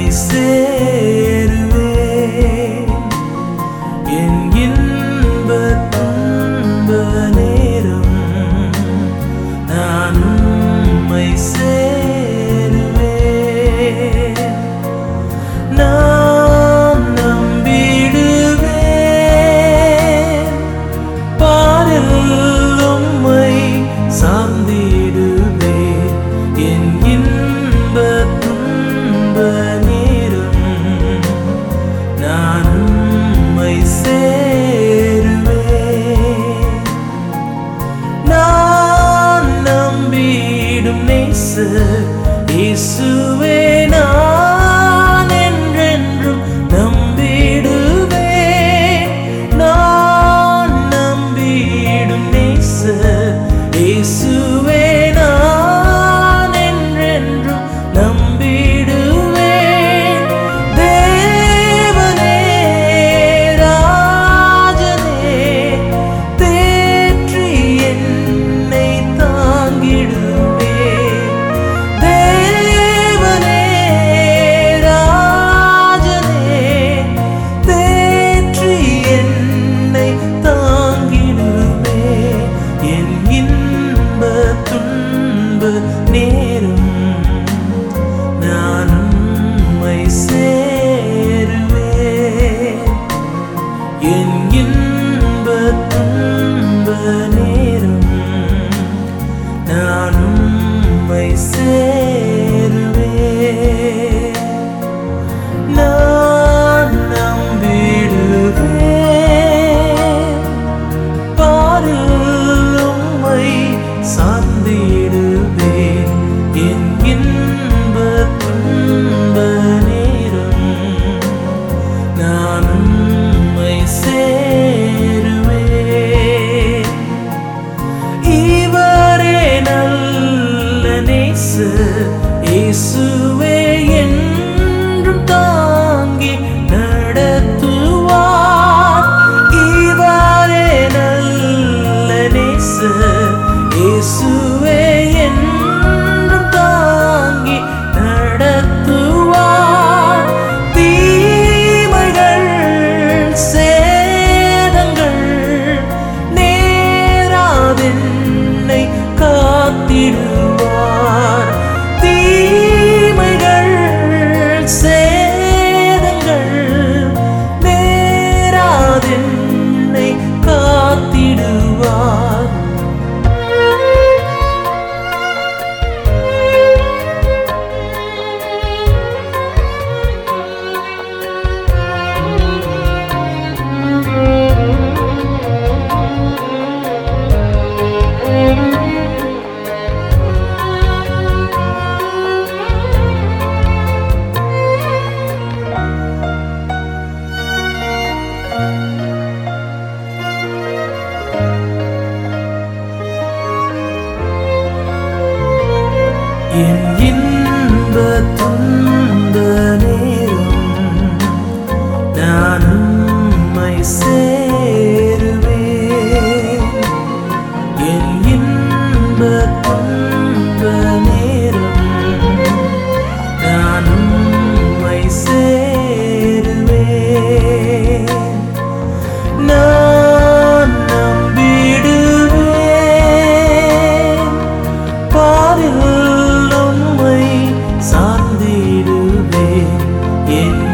vencer. இயேசுவே. す Yeah